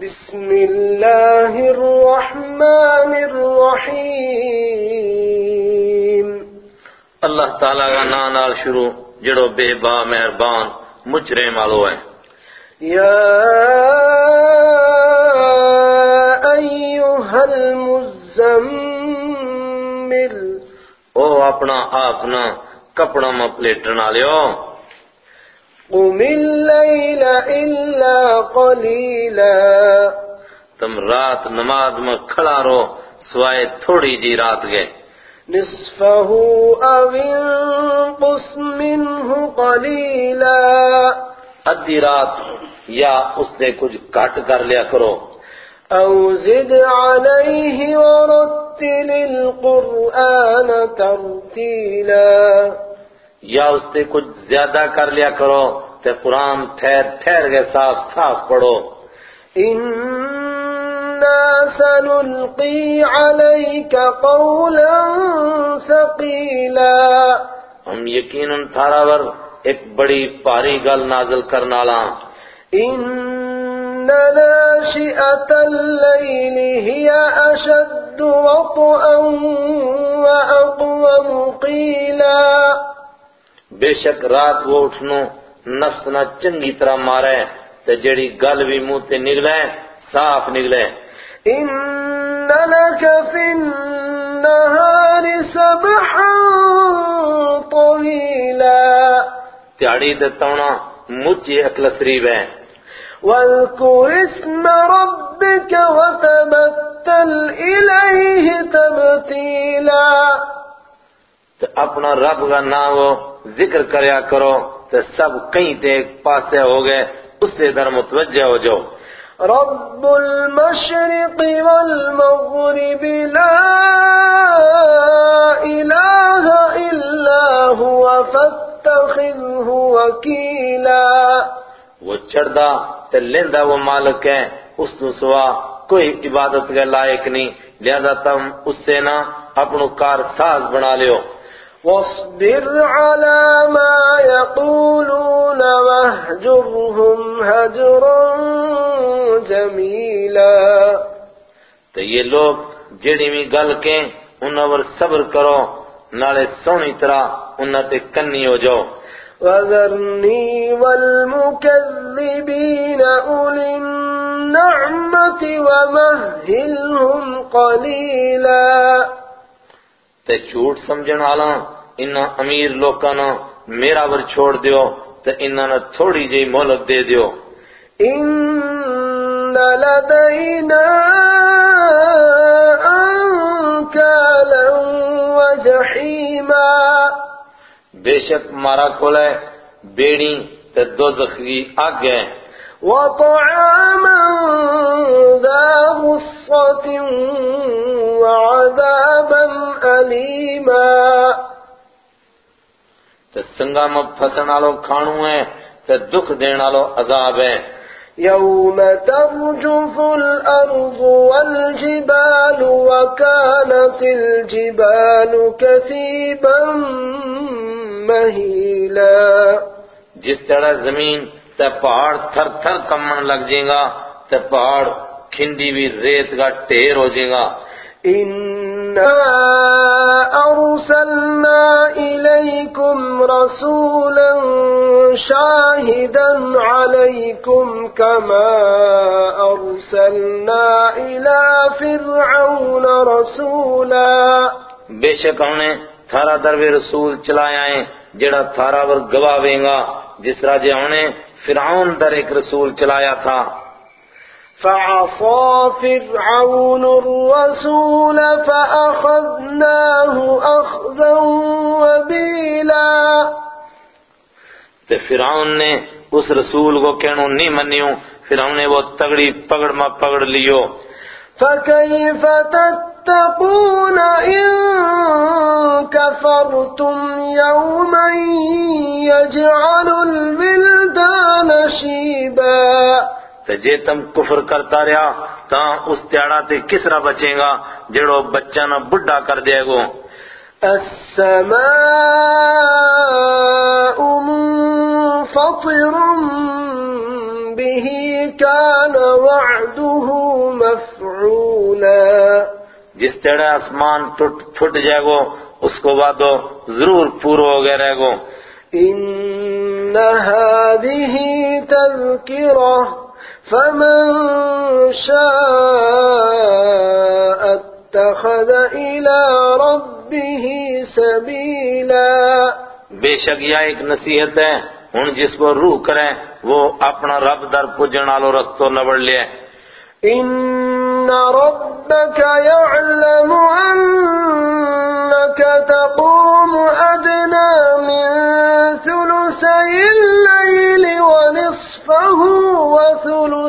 بسم الله الرحمن الرحيم. اللہ تعالیٰ کا نام نال شروع جڑو بے با مہربان مجرے مالو ہے۔ يا أيها المزمل او اپنا آپنا کپڑا میں پلیٹن آلیو قم الليل إلا قليلا تم رات نماز میں کھڑا رو سوائے تھوڑی جی رات گئے نصفه أو انقص منه قليلا ادھی رات یا اس نے کچھ کٹ کر لیا کرو۔ أو زد عليه ورتل القرآن ترتيلا یا اس نے کچھ زیادہ کر لیا کرو تے قرآن ٹھہر ٹھہر کے صاف صاف پڑھو۔ إنا سنلقي عليك قولا ثقيلا۔ ہم یقیناً تھارا ور ایک بڑی پاری گل نازل کرنا لا إن ناشئة الليل هي أشد وطئا وأقوم قيلا۔ بے شک رات وہ اٹھنو نفس نہ چنگی طرح مارے تے جڑی گل بھی منہ تے نکلے صاف نکلے إن لك في النهار سبحا طويلا۔ تیاڑی تے تونا مجھے اکلسریب ہے۔ واذكر اسم ربك وتبتل إليه تبتيلا۔ تے اپنا رب کا نام وہ ذکر کریا کرو تے سب کہیں تے ایک پاسے ہو گئے اس سے در متوجہ ہو جاؤ۔ رب المشرق والمغرب لا إله إلا هو فاتخذه وكيلا۔ وہ چڑھدا تے لیندہ وہ مالک ہے اس تو سوا کوئی عبادت کے لائق نہیں۔ لہذا تم اس سے نہ اپنو کار ساز بنا لیو۔ واصبر على ما يقولون واهجرهم هجرا جميلا. تو یہ لوگ جڑی بھی گل کے انہاں پر صبر کرو نالے سونی طرح انہاں تے کنی ہو جاؤ۔ وذرني والمكذبين أولي النعمة ومهلهم قليلا تے جھوٹ سمجھن والا انہاں امیر لوکاں نہ میرا ور چھوڑ دیو تے انہاں نہ تھوڑی جی مہلت دے دیو۔ إن لدينا أنكالا وجحيما۔ بے شک مارا کھول ہے بیڑی تے دوزخ کی آگ ہے۔ وطعاما ذا غصة وعذابا أليما. تے سنگا میں پھسن والو کھانو ہے تے دکھ دین والو عذاب ہے۔ يوم ترجف الأرض والجبال وكانت الجبال كثيبا مهيلا. جس طرح زمین تے پہاڑ تھر تھر کمن لگ جائے گا تے پہاڑ کھنڈی بھی ریت کا ٹھیر ہو جائے گا۔ إنا أرسلنا إليكم رسولا شاهدا عليكم كما أرسلنا إلى فرعون رسولا بے شک ہم نے تھارا دروے رسول چلایا ہے جڑا تھارا ور گواویں گا جس طرح جے ہم نے فرعون در ایک رسول چلایا تھا۔ فعصى فرعون الرسول فأخذناه أخذا وبيلا. تے فرعون نے اس رسول کو کہنو نہیں منیوں فرعون نے وہ تگڑی پکڑ ما پکڑ لیو۔ فكيف تتقون إن كفرتم يوما يجعل الولدان شيبا تے جے تم کفر کرتا رہا تا اس تیڑا تے کس را بچیں گا جڑو بچہ نہ بڑھا کر دے گو۔ السماء منفطر به كان وعده مفعولا۔ جس تیڑا اسمان ٹھٹ جائے گو اس کو وعدو ضرور پورو ہو گئے رہے گو۔ ان هذه تذکرہ فمن شاء اتخذ إلى ربه سبيلا. بے شک یہ ایک نصیحت ہے ہن جس کو روح کریں وہ اپنا رب در پجن آلو رستو نبڑ لے۔ إن ربك يعلم أنك تقوم أدنى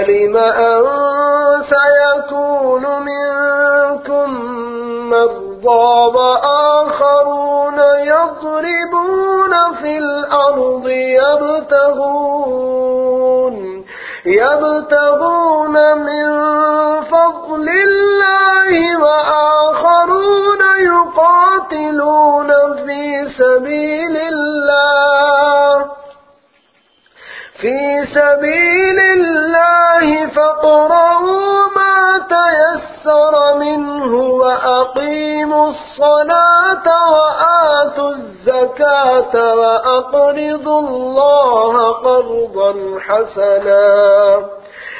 علم أن سيكون منكم مرضى وآخرون يضربون في الأرض يبتغون يبتغون من فضل الله وآخرون يقاتلون في سبيل الله في سبيل الله فاقرؤوا ما تيسر منه وأقيموا الصلاة وآتوا الزكاة وأقرضوا الله قرضا حسنا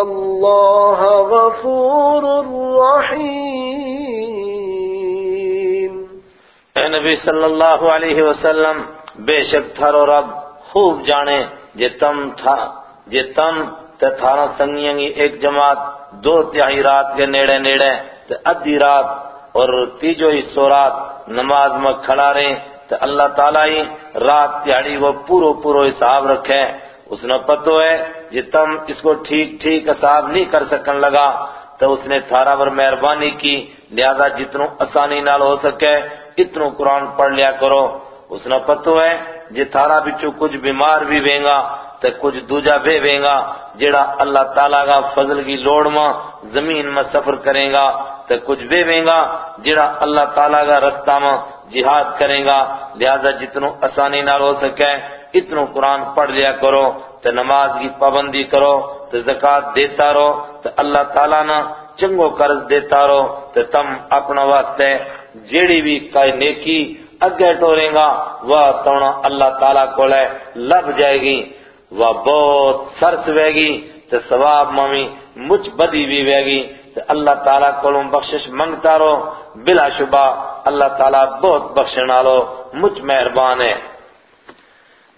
الله غفور رحيم اے نبی صلی اللہ علیہ وسلم، بے شک تھارو رب خوب جانے، جے تم تھا، جے تم تے تھارا سنگیاں گی ایک جماعت، دو تہائی رات کے نیڑے نیڑے تے ادھی رات اور تیجو حصو رات نماز میں کھڑا رہے، تے اللہ تعالیٰ ہی رات تہاڑی وہ پورو پورو حساب رکھے۔ اس نے پتو ہے جے جی تم اس کو ٹھیک ٹھیک حساب نہیں کر سکن لگا تو اس نے تھارا پر مہربانی کی لہذا جتنوں آسانی نال ہو سکے اتنوں قرآن پڑھ لیا کرو۔ اس نے پتو ہے جے جی تھارا بچو کچھ بیمار بھی وینگا تے کچھ دوجا بے وینگا جڑا اللہ تعالیٰ کا فضل کی لوڑ ماں زمین میں سفر کریں گا تے کچھ بے وینگا جڑا اللہ تعالیٰ کا رستہ ماں جہاد کریں گا۔ لہذا جتنوں آسانی نال ہو سکے اتنوں قرآن پڑھ لیا کرو، تے نماز کی پابندی کرو، تے زکوٰۃ دیتا رہو، تے اللہ تعالیٰ نا چنگو قرض دیتا رہو، تے تم اپنا واسطے جیڑی بھی کئی نیکی اگے ٹوریں گا، وہ تونا اللہ تعالیٰ کو لے لب جائے گی، وہ بہت سرس وے گی، تے ثواب ممی مجھ بدی بھی وے گی، تے اللہ تعالیٰ کو بخشش منگتا رہو، بلا شبہ اللہ تعالیٰ بہت بخشنا لو مجھ مہربان ہے۔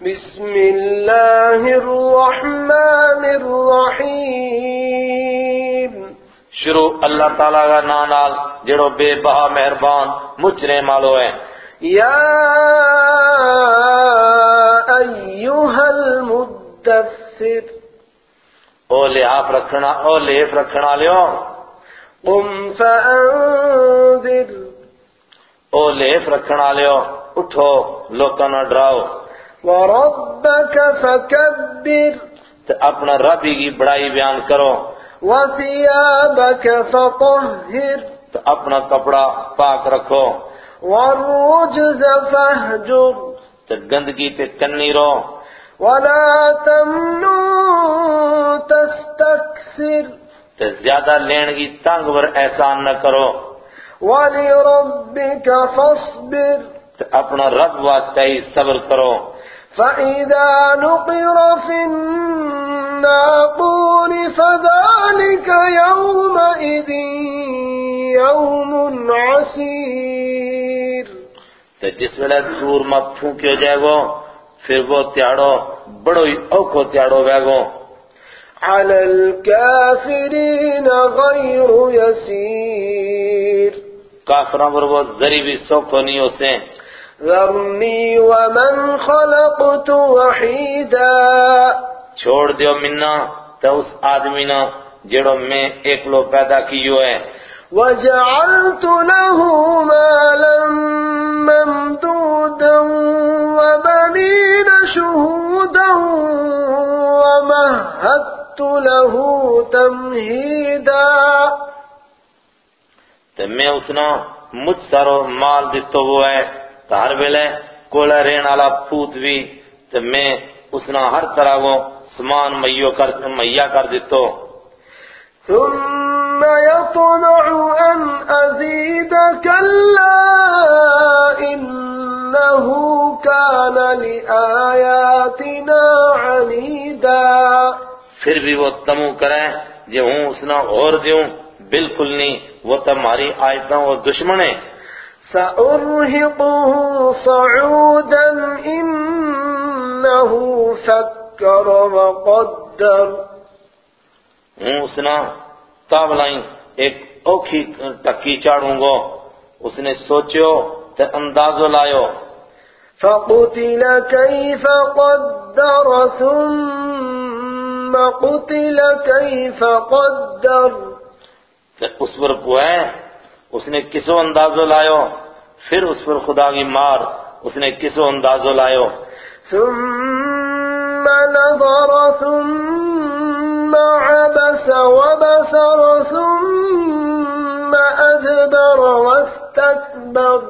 بسم الله الرحمن الرحيم. شروع اللہ تعالیٰ کا نانال جڑو بے بہا مہربان مجرے مالو ہے يا أيها المدثر. او لحاف رکھنا او لیف رکھنا لیو۔ قم فأنذر او لیف رکھنا لیو اٹھو لوکاں نہ ڈراؤ۔ وربك فكبر. اپنا ربی کی بڑائی بیان کرو. وثيابك فطهر. تے اپنا کپڑا پاک رکھو. والرجز فاهجر. تے گندگی تے کنی رو. ولا تمنن تستكثر. تے زیادہ لین کی تنگ ور احسان نہ کرو. ولربك فاصبر. تے اپنا رب واسطے ہی صبر کرو. فإذا نقر في الناقور فذلك يومئذ يوم عسير تے جس ویلے سور مت پھونکیو جائے گو پھر وہ تیاڑو بڑو ہی اوکھو تیاڑو بے گو۔ على الكافرين غير يسير کافران پر وہ ذری بھی سوکھو نہیں ہو سے ذرني ومن خلقت وحيدا چھوڑ دیو منا تو اس آدمی نا جڑو میں ایک لو پیدا کیو ہے۔ وجعلت له مالا ممدودا وبنين شهودا ومهدت له تمهيدا. تو میں اسنا مجھ سارو مال دیتو وہ ہے۔ ہر ویلے کولا رین والا پوت بھی تو میں اسنا ہر طرح کو سمان میو کر میا کر دیتو ثم يطمع أن أزيد كلا إنه كان لآياتنا عنيدا۔ پھر بھی وہ تمو کریں جو ہوں اسنا اور دیوں بالکل نہیں وہ تمہاری آیتوں اور دشمن ہے سأرهقه صعودا إنه فكر وقدر. ہوں اسنا تابلائیں ایک اوکھی ٹکی چاڑوں گو اس نے سوچو تے اندازو لائیو۔ فقتل كيف قدر ثم قتل كيف قدر. تے اس پر پوئے اس نے کسو اندازو لائیو۔ پھر اس پر خدا کی مار اس نے کسو اندازو لائیو ثم نظر ثم عبس وبصر ثم أدبر واستكبر۔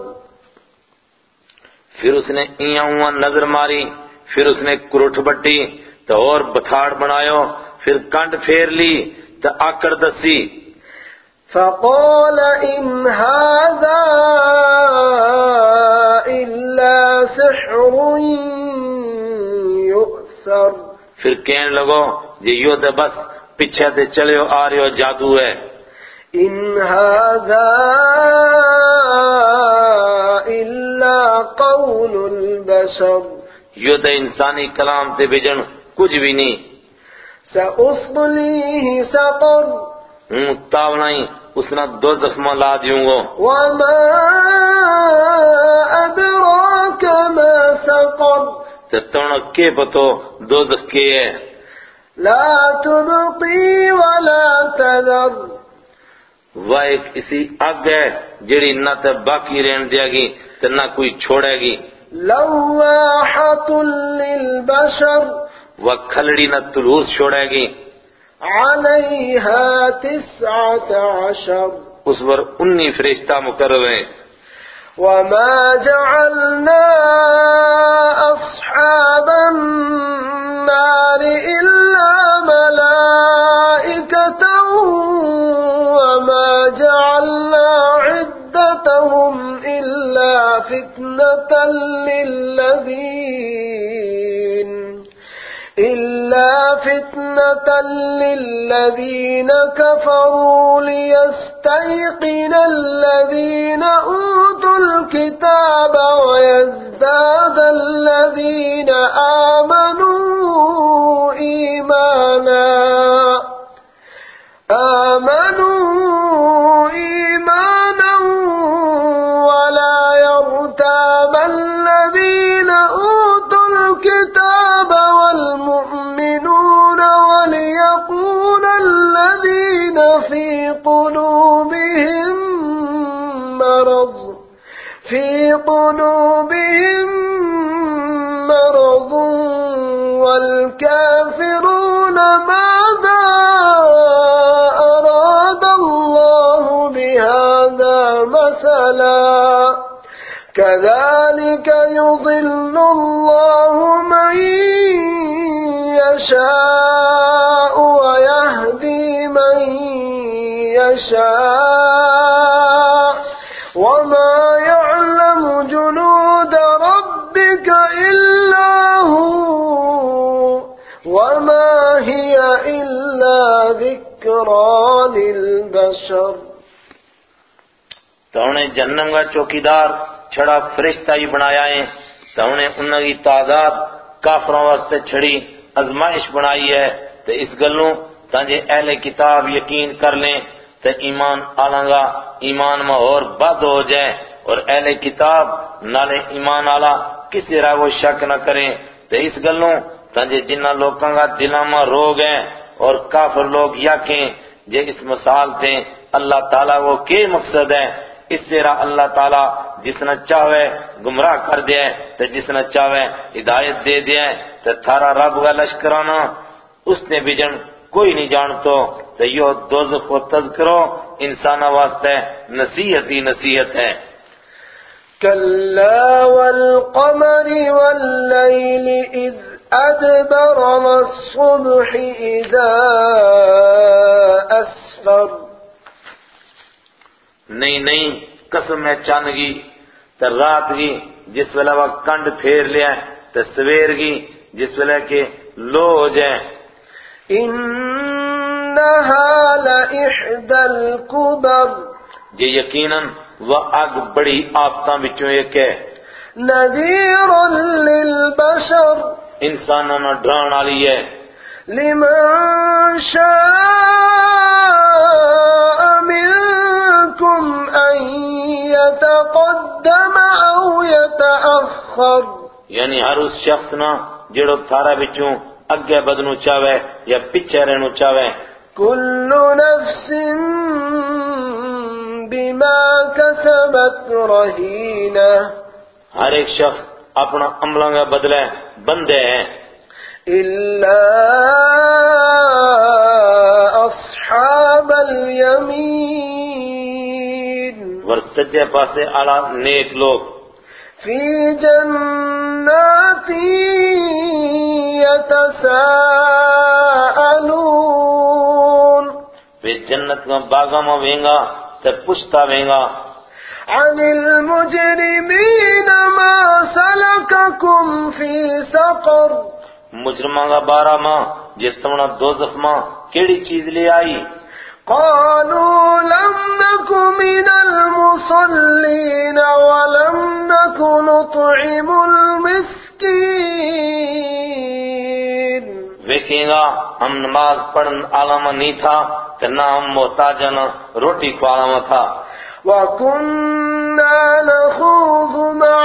پھر اس نے ایاں ہوا نظر ماری پھر اس نے کروٹ بٹی تو اور بتھاڑ بنایو پھر کنڈ پھیر لی تو آکڑ دسی۔ فقال إن هذا إلا سحر يؤثر. پھر کہنے لگو جی یو دے بس پیچھے تے چلیو آ رہے ہو جادو ہے۔ إن هذا إلا قول البشر. یو دے انسانی کلام تے بجن کچھ بھی نہیں۔ سأصليه سقر. ہوں تاونائی اس نے دو زخمہ لا دیوں گو وما أدراك ما سقر۔ تے تونک کے پتو دو زخ کے ہے لا تبقي ولا تذر۔ وہ ایک اسی اگ ہے جڑی نہ تے باقی رہن دیا گی تے نہ کوئی چھوڑے گی۔ لواحة للبشر۔ وہ کھلڑی نہ تلوس چھوڑے گی۔ عليها تسعة عشر اس پر انی فرشتہ مقرر ہیں۔ وما جعلنا أصحاب النار إلا ملائكة وما جعلنا عدتهم إلا فتنة للذين للذين كفروا ليستيقن الذين أوتوا الكتاب ويزداد الذين آمنوا إيمانا. كذلك يضل الله من يشاء ويهدي من يشاء وما يعلم جنود ربك إلا هو وما هي إلا ذكرى للبشر تو انہیں جہنم کا چوکیدار چھڑا فرشتہ ہی بنایا ہے۔ تو انہیں انہوں کی تعداد کافروں واسطے چھڑی ازمائش بنائی ہے۔ تو اس گلوں تانجے اہل کتاب یقین کر لیں۔ تو ایمان آلانگا، ایمان میں اور بد ہو جائے۔ اور اہل کتاب نالے ایمان آلا، کسی راہ وہ شک نہ کریں۔ تو اس گلوں تانجے جنہ لوگوں کا روگ ہیں اور کافر لوگ یقین جے اس مثال تھے اللہ تعالیٰ وہ کے مقصد ہے اس سے اللہ تعالیٰ جس نے چاہے گمراہ کر دیا تو جس نے چاہے ہدایت دے دیا تو تھارا رب کا لشکرانا اس نے بھی جن کوئی نہیں جانتو تو یہ دوزخ و تذکرو انسان واسطے نصیحت ہی نصیحت ہے۔ كلا والقمر والليل إذ أدبر والصبح إذا أسفر نہیں نہیں قسم ہے چاندگی تو رات گی جس ویلے وہ کنڈ پھیر لیا تو سویر گی جس ویلے کے لو ہو جائے إنها لإحدى الكبر یہ یقیناً وہ اگ بڑی آفتاں بچوں ایک ہے۔ نذير للبشر۔ انسانوں نے ڈران والی ہے۔ لمن شاء منكم أن يتقدم أو يتأخر یعنی ہر اس شخص نا جڑو تھارا بچوں اگے بدنو چاہے یا پیچھے رہنو چاہے كل نفس بما كسبت رهينة ہر ایک شخص اپنا عملوں کا بدلہ بندے ہیں۔ إلا أصحاب اليمين ور سجے پاسے آلا نیک لوگ۔ في جنات يتساءلون وہ جنت میں باغا میں وینگا تے پشتا وینگا۔ عن المجرمين ما سلككم في سقر۔ مجرماں کا بارہ ماں جس تمنا دوزخ ماں کیڑی چیز لے آئی؟ قالوا لم نك من المصلين ولم نك نطعم المسكين. ویکھیں گا ہم نماز پڑھن عالم نہیں تھا کہ نہ ہم محتاجن روٹی کھوانا تھا۔ وكنا نخوض مع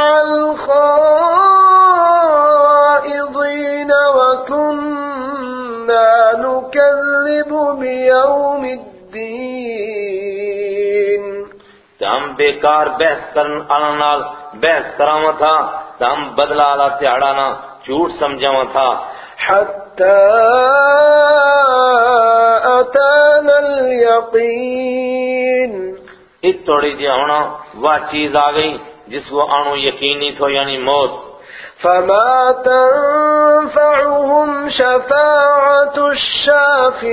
بیکار بحث کرن آنا نال بحث کراما تھا کہ ہم بدلہ آلا تیاڑا نا جھوٹ سمجھاما تھا۔ حتى أتانا اليقين۔ اس توڑی جی ہونا وہ چیز آ گئی جس وہ آنو یقینی تھو یعنی موت۔ فما تنفعهم شفاعة الشافعين۔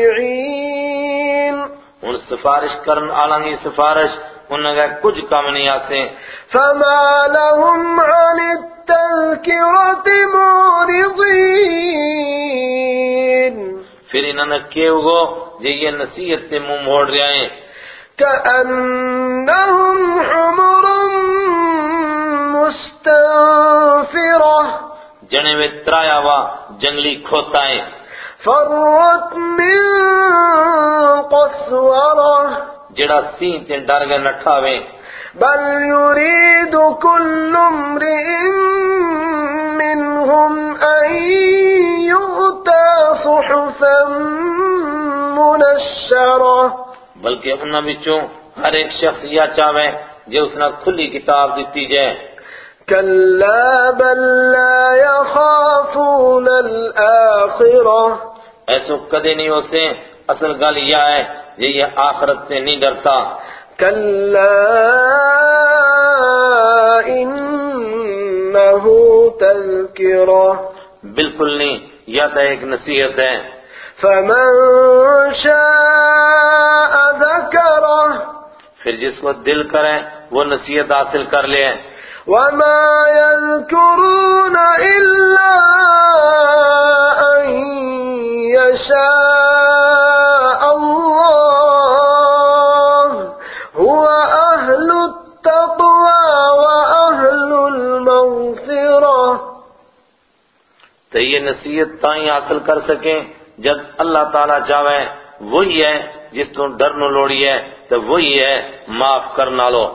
ان سفارش کرن آلانی سفارش انہوں کا کچھ کم نہیں آسے فما لهم عن التذكرة معرضين۔ پھر انہوں نے کیوں گو جی یہ نصیحت سے منہ موڑ رہے ہیں۔ كأنهم حمر مستنفرة جنے میں ترایا ہوا جنگلی کھوتائیں فرت من قسورة۔ جڑا سین تے ڈر گئے نٹھاویں بل يريد كل امرئ منهم أن يؤتى صحفا منشرة بلکہ انہاں بچوں ہر ایک شخص یا چاہے جو اس نے کھلی کتاب دیتی جائے۔ كلا بل لا يخافون الآخرة ایسو کدے نہیں ہو سے اصل گل یہ ہے جی یہ آخرت سے نہیں ڈرتا۔ تذكرة بالکل نہیں یا تو ایک نصیحت ہے۔ فمن شاء ذكره پھر جس کو دل کرے وہ نصیحت حاصل کر لے۔ وما يذكرون إلا أن يشاء نصیحت تائیں حاصل کر سکیں۔ جب اللہ تعالیٰ چاہے، وہی ہے جس تو ڈرنو لوڑی ہے، تو وہی ہے، معاف کرنا لو۔